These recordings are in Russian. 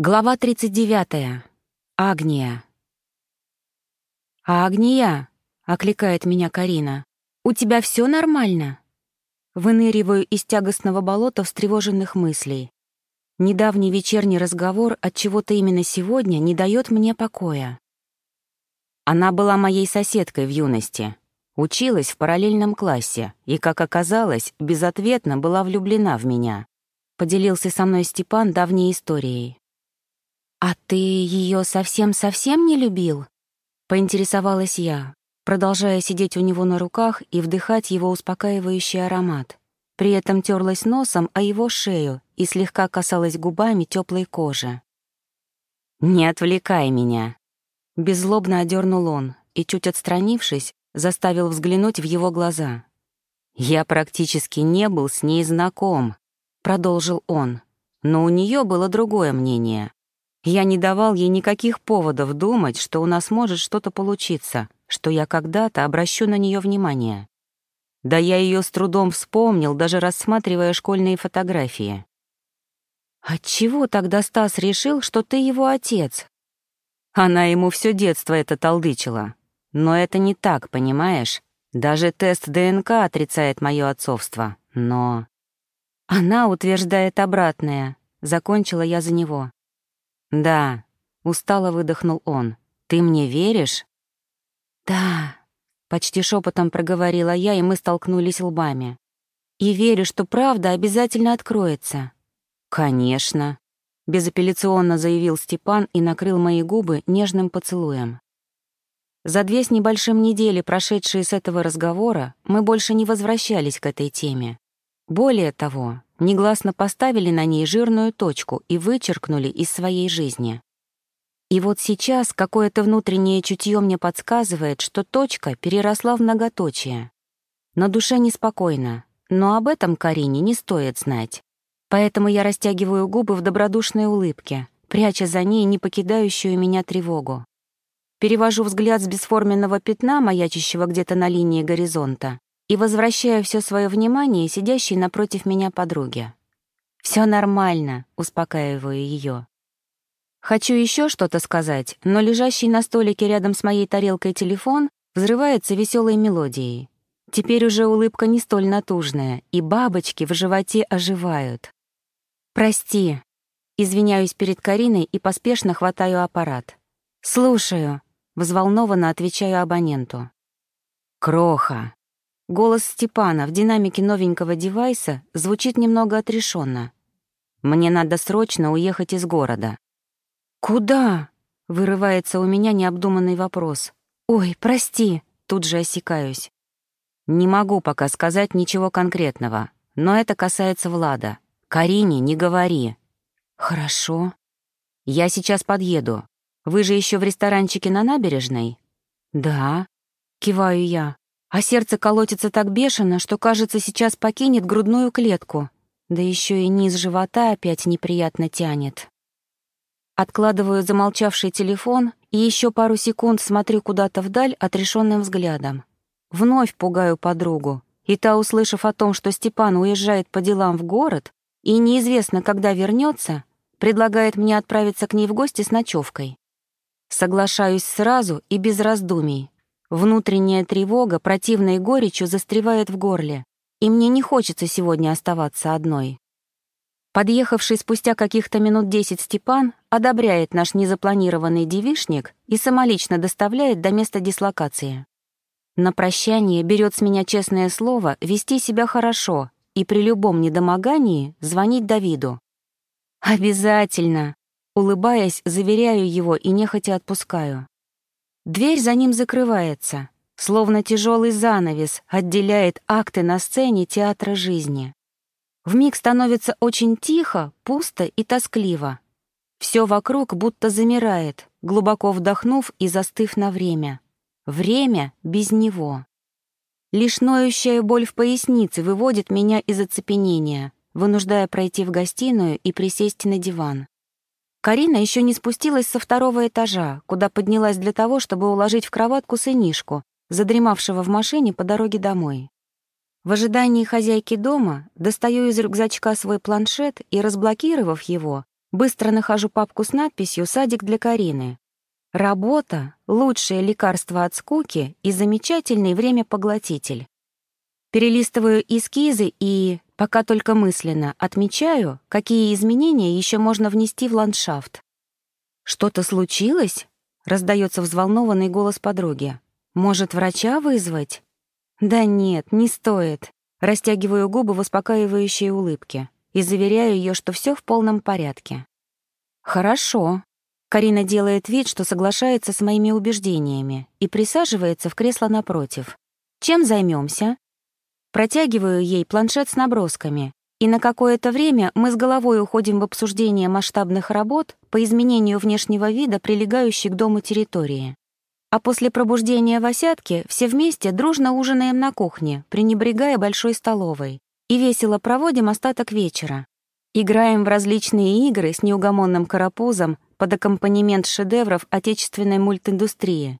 Глава 39. Агния. «Агния!» — окликает меня Карина. «У тебя все нормально?» Выныриваю из тягостного болота встревоженных мыслей. Недавний вечерний разговор от чего-то именно сегодня не дает мне покоя. Она была моей соседкой в юности, училась в параллельном классе и, как оказалось, безответно была влюблена в меня. Поделился со мной Степан давней историей. «А ты ее совсем-совсем не любил?» — поинтересовалась я, продолжая сидеть у него на руках и вдыхать его успокаивающий аромат. При этом терлась носом о его шею и слегка касалась губами теплой кожи. «Не отвлекай меня!» Беззлобно одернул он и, чуть отстранившись, заставил взглянуть в его глаза. «Я практически не был с ней знаком», — продолжил он, но у нее было другое мнение. Я не давал ей никаких поводов думать, что у нас может что-то получиться, что я когда-то обращу на нее внимание. Да я ее с трудом вспомнил, даже рассматривая школьные фотографии. Отчего тогда Стас решил, что ты его отец? Она ему все детство это толдычила. Но это не так, понимаешь? Даже тест ДНК отрицает мое отцовство. Но... Она утверждает обратное. Закончила я за него. «Да», — устало выдохнул он. «Ты мне веришь?» «Да», — почти шепотом проговорила я, и мы столкнулись лбами. «И верю, что правда обязательно откроется». «Конечно», — безапелляционно заявил Степан и накрыл мои губы нежным поцелуем. За две с небольшим недели, прошедшие с этого разговора, мы больше не возвращались к этой теме. Более того, негласно поставили на ней жирную точку и вычеркнули из своей жизни. И вот сейчас какое-то внутреннее чутье мне подсказывает, что точка переросла в многоточие. На душе неспокойно, но об этом Карине не стоит знать. Поэтому я растягиваю губы в добродушной улыбке, пряча за ней не покидающую меня тревогу. Перевожу взгляд с бесформенного пятна, маячащего где-то на линии горизонта, и возвращаю все свое внимание сидящей напротив меня подруге. Все нормально», — успокаиваю ее. Хочу еще что-то сказать, но лежащий на столике рядом с моей тарелкой телефон взрывается веселой мелодией. Теперь уже улыбка не столь натужная, и бабочки в животе оживают. «Прости», — извиняюсь перед Кариной и поспешно хватаю аппарат. «Слушаю», — взволнованно отвечаю абоненту. «Кроха», Голос Степана в динамике новенького девайса звучит немного отрешенно. «Мне надо срочно уехать из города». «Куда?» — вырывается у меня необдуманный вопрос. «Ой, прости», — тут же осекаюсь. «Не могу пока сказать ничего конкретного, но это касается Влада. Карине не говори». «Хорошо». «Я сейчас подъеду. Вы же еще в ресторанчике на набережной?» «Да», — киваю я а сердце колотится так бешено, что, кажется, сейчас покинет грудную клетку, да еще и низ живота опять неприятно тянет. Откладываю замолчавший телефон и еще пару секунд смотрю куда-то вдаль отрешенным взглядом. Вновь пугаю подругу, и та, услышав о том, что Степан уезжает по делам в город и неизвестно, когда вернется, предлагает мне отправиться к ней в гости с ночевкой. Соглашаюсь сразу и без раздумий, Внутренняя тревога противной горечью застревает в горле, и мне не хочется сегодня оставаться одной. Подъехавший спустя каких-то минут десять Степан одобряет наш незапланированный девишник и самолично доставляет до места дислокации. На прощание берет с меня честное слово вести себя хорошо и при любом недомогании звонить Давиду. «Обязательно!» Улыбаясь, заверяю его и нехотя отпускаю. Дверь за ним закрывается, словно тяжелый занавес отделяет акты на сцене театра жизни. Вмиг становится очень тихо, пусто и тоскливо. Все вокруг будто замирает, глубоко вдохнув и застыв на время. Время без него. Лишь ноющая боль в пояснице выводит меня из оцепенения, вынуждая пройти в гостиную и присесть на диван. Карина еще не спустилась со второго этажа, куда поднялась для того, чтобы уложить в кроватку сынишку, задремавшего в машине по дороге домой. В ожидании хозяйки дома достаю из рюкзачка свой планшет и, разблокировав его, Быстро нахожу папку с надписью «Садик для Карины». Работа — лучшее лекарство от скуки и замечательный времяпоглотитель. Перелистываю эскизы и, пока только мысленно, отмечаю, какие изменения еще можно внести в ландшафт. «Что-то случилось?» — раздается взволнованный голос подруги. «Может, врача вызвать?» «Да нет, не стоит». Растягиваю губы в успокаивающей улыбке и заверяю ее, что все в полном порядке. «Хорошо». Карина делает вид, что соглашается с моими убеждениями и присаживается в кресло напротив. «Чем займемся? Протягиваю ей планшет с набросками, и на какое-то время мы с головой уходим в обсуждение масштабных работ по изменению внешнего вида прилегающей к дому территории. А после пробуждения в осядке все вместе дружно ужинаем на кухне, пренебрегая большой столовой, и весело проводим остаток вечера. Играем в различные игры с неугомонным карапузом под аккомпанемент шедевров отечественной мультиндустрии.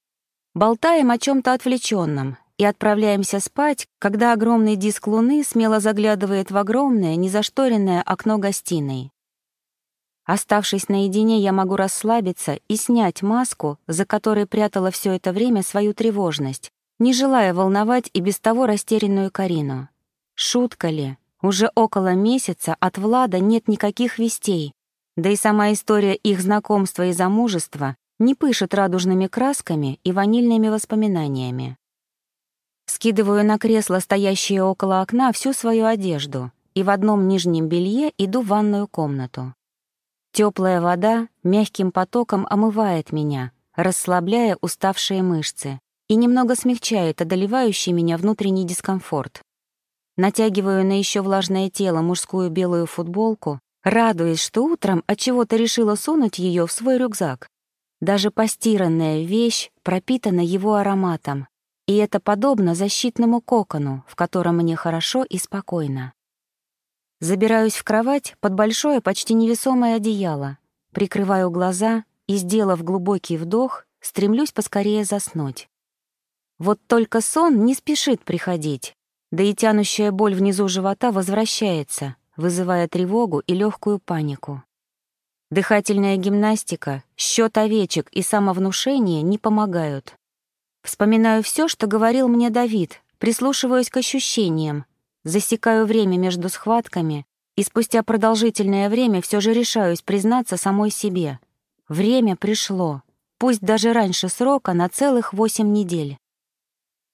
Болтаем о чем то отвлеченном и отправляемся спать, когда огромный диск луны смело заглядывает в огромное, незашторенное окно гостиной. Оставшись наедине, я могу расслабиться и снять маску, за которой прятала все это время свою тревожность, не желая волновать и без того растерянную Карину. Шутка ли? Уже около месяца от Влада нет никаких вестей, да и сама история их знакомства и замужества не пышет радужными красками и ванильными воспоминаниями. Скидываю на кресло, стоящее около окна, всю свою одежду и в одном нижнем белье иду в ванную комнату. Теплая вода мягким потоком омывает меня, расслабляя уставшие мышцы и немного смягчает одолевающий меня внутренний дискомфорт. Натягиваю на еще влажное тело мужскую белую футболку, радуясь, что утром от чего-то решила сунуть ее в свой рюкзак. Даже постиранная вещь пропитана его ароматом, и это подобно защитному кокону, в котором мне хорошо и спокойно. Забираюсь в кровать под большое, почти невесомое одеяло, прикрываю глаза и, сделав глубокий вдох, стремлюсь поскорее заснуть. Вот только сон не спешит приходить, да и тянущая боль внизу живота возвращается, вызывая тревогу и легкую панику. Дыхательная гимнастика, счет овечек и самовнушение не помогают. Вспоминаю все, что говорил мне Давид, прислушиваюсь к ощущениям, засекаю время между схватками и спустя продолжительное время все же решаюсь признаться самой себе. Время пришло, пусть даже раньше срока на целых восемь недель.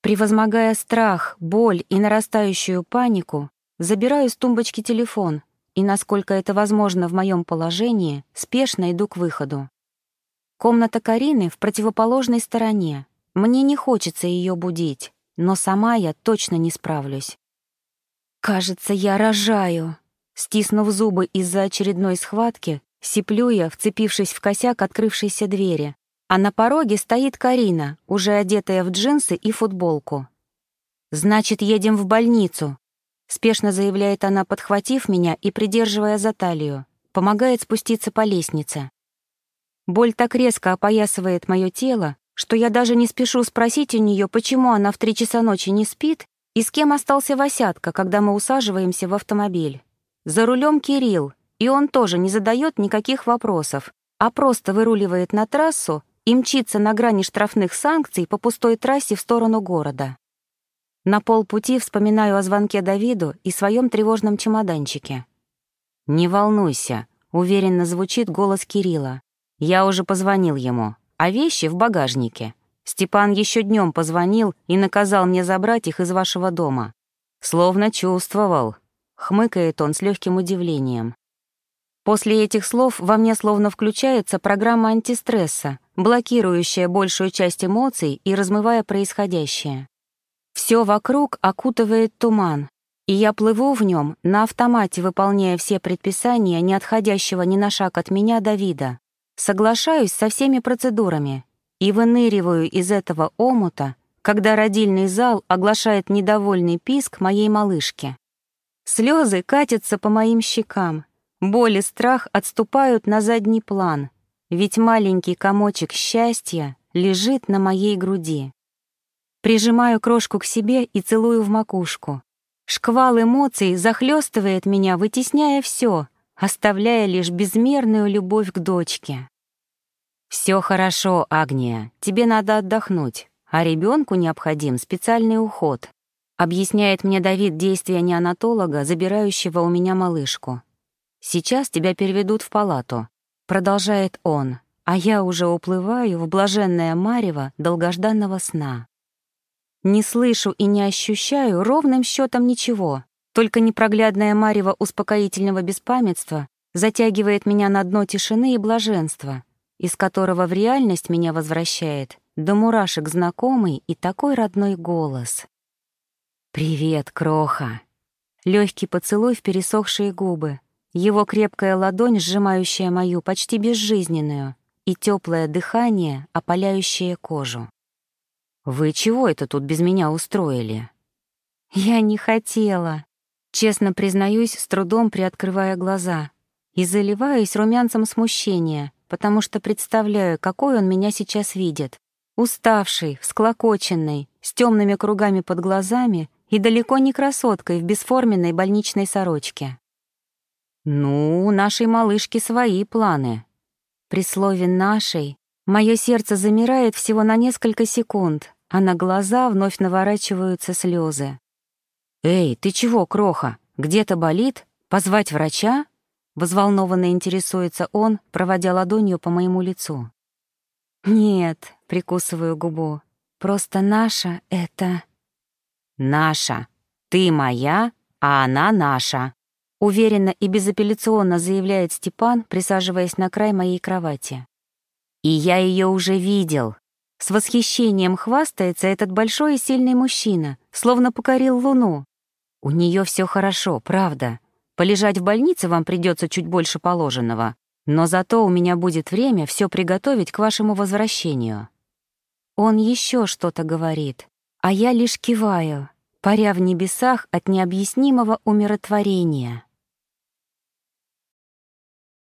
Превозмогая страх, боль и нарастающую панику, забираю с тумбочки телефон и, насколько это возможно в моем положении, спешно иду к выходу. Комната Карины в противоположной стороне. Мне не хочется ее будить, но сама я точно не справлюсь. «Кажется, я рожаю!» Стиснув зубы из-за очередной схватки, сиплю я, вцепившись в косяк открывшейся двери. А на пороге стоит Карина, уже одетая в джинсы и футболку. «Значит, едем в больницу», — спешно заявляет она, подхватив меня и придерживая за талию. Помогает спуститься по лестнице. Боль так резко опоясывает мое тело, что я даже не спешу спросить у нее, почему она в три часа ночи не спит и с кем остался Васятка, когда мы усаживаемся в автомобиль? За рулем Кирилл, и он тоже не задает никаких вопросов, а просто выруливает на трассу и мчится на грани штрафных санкций по пустой трассе в сторону города. На полпути вспоминаю о звонке Давиду и своем тревожном чемоданчике. «Не волнуйся», — уверенно звучит голос Кирилла. «Я уже позвонил ему, а вещи в багажнике. Степан еще днем позвонил и наказал мне забрать их из вашего дома. Словно чувствовал. Хмыкает он с легким удивлением. После этих слов во мне словно включается программа антистресса, блокирующая большую часть эмоций и размывая происходящее. Все вокруг окутывает туман, и я плыву в нем на автомате, выполняя все предписания не отходящего ни на шаг от меня Давида. Соглашаюсь со всеми процедурами, и выныриваю из этого омута, когда родильный зал оглашает недовольный писк моей малышки. Слезы катятся по моим щекам, боль и страх отступают на задний план, ведь маленький комочек счастья лежит на моей груди. Прижимаю крошку к себе и целую в макушку. Шквал эмоций захлестывает меня, вытесняя все, оставляя лишь безмерную любовь к дочке. Все хорошо, Агния, тебе надо отдохнуть, а ребенку необходим специальный уход», объясняет мне Давид действия неонатолога, забирающего у меня малышку. «Сейчас тебя переведут в палату», — продолжает он, а я уже уплываю в блаженное марево долгожданного сна. Не слышу и не ощущаю ровным счетом ничего, только непроглядное марево успокоительного беспамятства затягивает меня на дно тишины и блаженства, из которого в реальность меня возвращает до мурашек знакомый и такой родной голос. «Привет, кроха!» Легкий поцелуй в пересохшие губы, его крепкая ладонь, сжимающая мою, почти безжизненную, и теплое дыхание, опаляющее кожу. «Вы чего это тут без меня устроили?» «Я не хотела», честно признаюсь, с трудом приоткрывая глаза, и заливаюсь румянцем смущения, потому что представляю, какой он меня сейчас видит. Уставший, всклокоченный, с темными кругами под глазами и далеко не красоткой в бесформенной больничной сорочке. «Ну, у нашей малышки свои планы». При слове «нашей» мое сердце замирает всего на несколько секунд, а на глаза вновь наворачиваются слезы. «Эй, ты чего, кроха? Где-то болит? Позвать врача?» Взволнованно интересуется он, проводя ладонью по моему лицу. «Нет», — прикусываю губу, — «просто наша — это...» «Наша. Ты моя, а она наша», — уверенно и безапелляционно заявляет Степан, присаживаясь на край моей кровати. «И я ее уже видел». С восхищением хвастается этот большой и сильный мужчина, словно покорил луну. У нее все хорошо, правда. Полежать в больнице вам придется чуть больше положенного, но зато у меня будет время все приготовить к вашему возвращению». Он еще что-то говорит, а я лишь киваю, паря в небесах от необъяснимого умиротворения.